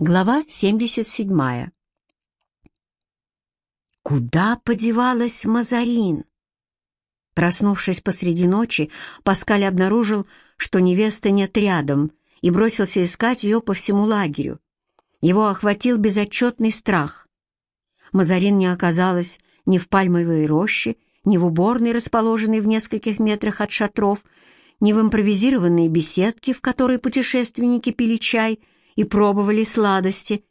Глава 77. Куда подевалась Мазарин? Проснувшись посреди ночи, Паскаль обнаружил, что невесты нет рядом, и бросился искать ее по всему лагерю. Его охватил безотчетный страх. Мазарин не оказалась ни в пальмовой роще, ни в уборной, расположенной в нескольких метрах от шатров, ни в импровизированной беседке, в которой путешественники пили чай — и пробовали сладости.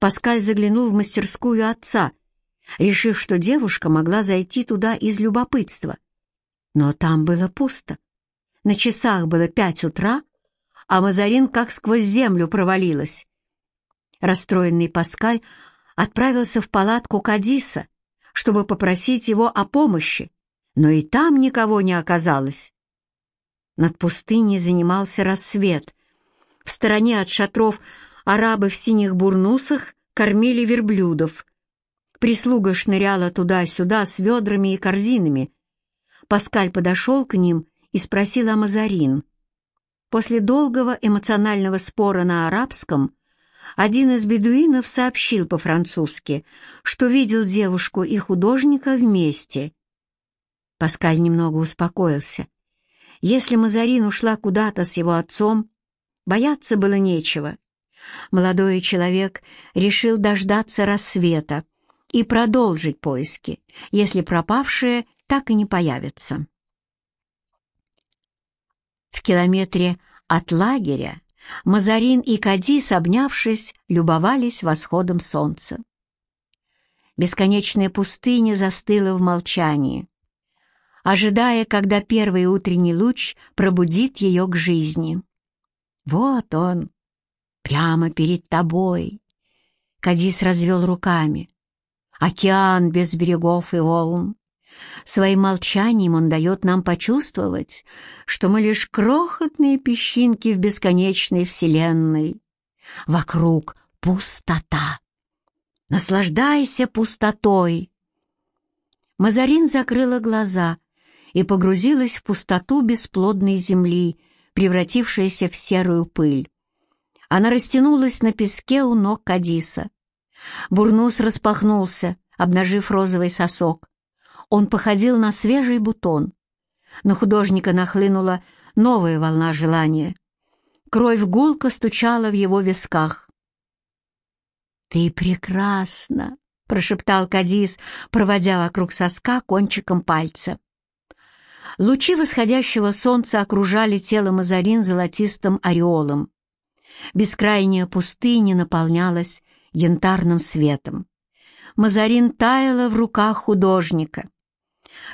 Паскаль заглянул в мастерскую отца, решив, что девушка могла зайти туда из любопытства. Но там было пусто. На часах было пять утра, а Мазарин как сквозь землю провалилась. Расстроенный Паскаль отправился в палатку Кадиса, чтобы попросить его о помощи, но и там никого не оказалось. Над пустыней занимался рассвет, в стороне от шатров арабы в синих бурнусах кормили верблюдов. Прислуга шныряла туда-сюда с ведрами и корзинами. Паскаль подошел к ним и спросил о Мазарин. После долгого эмоционального спора на арабском один из бедуинов сообщил по-французски, что видел девушку и художника вместе. Паскаль немного успокоился. Если Мазарин ушла куда-то с его отцом, Бояться было нечего. Молодой человек решил дождаться рассвета и продолжить поиски, если пропавшие так и не появятся. В километре от лагеря Мазарин и Кадис, обнявшись, любовались восходом солнца. Бесконечная пустыня застыла в молчании, ожидая, когда первый утренний луч пробудит ее к жизни. Вот он, прямо перед тобой. Кадис развел руками. Океан без берегов и волн. Своим молчанием он дает нам почувствовать, что мы лишь крохотные песчинки в бесконечной вселенной. Вокруг пустота. Наслаждайся пустотой. Мазарин закрыла глаза и погрузилась в пустоту бесплодной земли, превратившаяся в серую пыль. Она растянулась на песке у ног Кадиса. Бурнус распахнулся, обнажив розовый сосок. Он походил на свежий бутон. На художника нахлынула новая волна желания. Кровь гулко стучала в его висках. «Ты прекрасна!» — прошептал Кадис, проводя вокруг соска кончиком пальца. Лучи восходящего солнца окружали тело Мазарин золотистым ореолом. Бескрайняя пустыня наполнялась янтарным светом. Мазарин таяла в руках художника.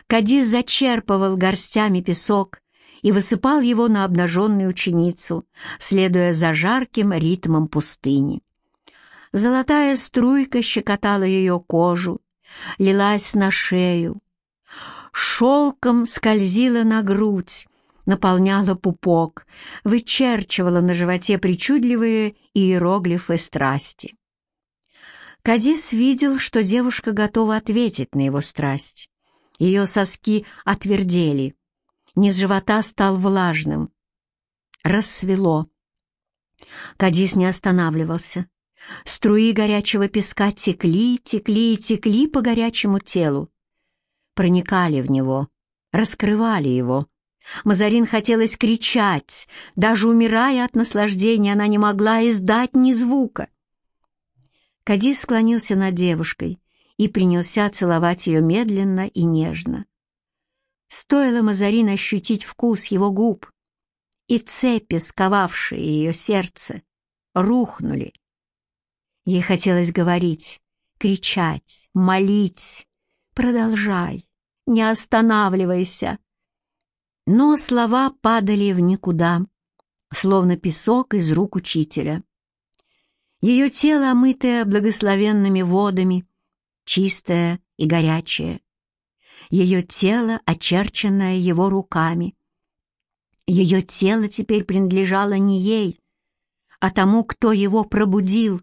Кадис зачерпывал горстями песок и высыпал его на обнаженную ученицу, следуя за жарким ритмом пустыни. Золотая струйка щекотала ее кожу, лилась на шею, шелком скользила на грудь, наполняла пупок, вычерчивала на животе причудливые иероглифы страсти. Кадис видел, что девушка готова ответить на его страсть. Ее соски отвердели, низ живота стал влажным. Рассвело. Кадис не останавливался. Струи горячего песка текли, текли и текли по горячему телу проникали в него, раскрывали его. Мазарин хотелось кричать, даже умирая от наслаждения, она не могла издать ни звука. Кадис склонился над девушкой и принялся целовать ее медленно и нежно. Стоило Мазарин ощутить вкус его губ, и цепи, сковавшие ее сердце, рухнули. Ей хотелось говорить, кричать, молить. «Продолжай, не останавливайся. Но слова падали в никуда, словно песок из рук учителя. Ее тело, омытое благословенными водами, чистое и горячее. Ее тело, очерченное его руками. Ее тело теперь принадлежало не ей, а тому, кто его пробудил.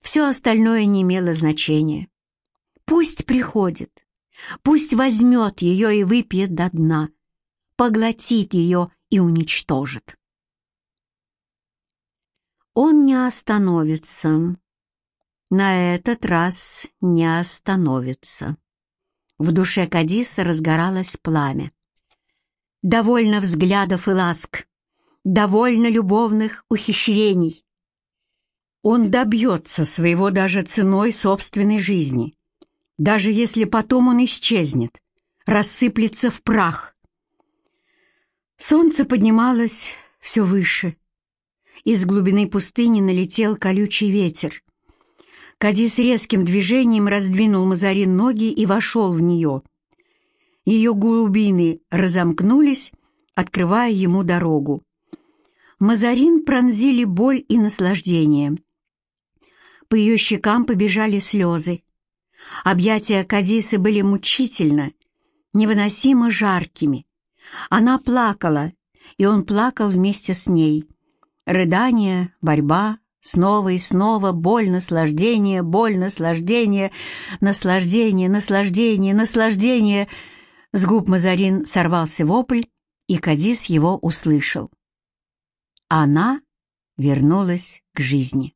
Все остальное не имело значения. Пусть приходит, Пусть возьмет ее и выпьет до дна, поглотит ее и уничтожит. Он не остановится. На этот раз не остановится. В душе Кадиса разгоралось пламя. Довольно взглядов и ласк, довольно любовных ухищрений. Он добьется своего даже ценой собственной жизни, даже если потом он исчезнет, рассыплется в прах. Солнце поднималось все выше. Из глубины пустыни налетел колючий ветер. Кадис резким движением раздвинул Мазарин ноги и вошел в нее. Ее глубины разомкнулись, открывая ему дорогу. Мазарин пронзили боль и наслаждение. По ее щекам побежали слезы. Объятия Кадисы были мучительно, невыносимо жаркими. Она плакала, и он плакал вместе с ней. Рыдание, борьба, снова и снова боль, наслаждение, боль, наслаждение, наслаждение, наслаждение, наслаждение. С губ Мазарин сорвался вопль, и Кадис его услышал. Она вернулась к жизни.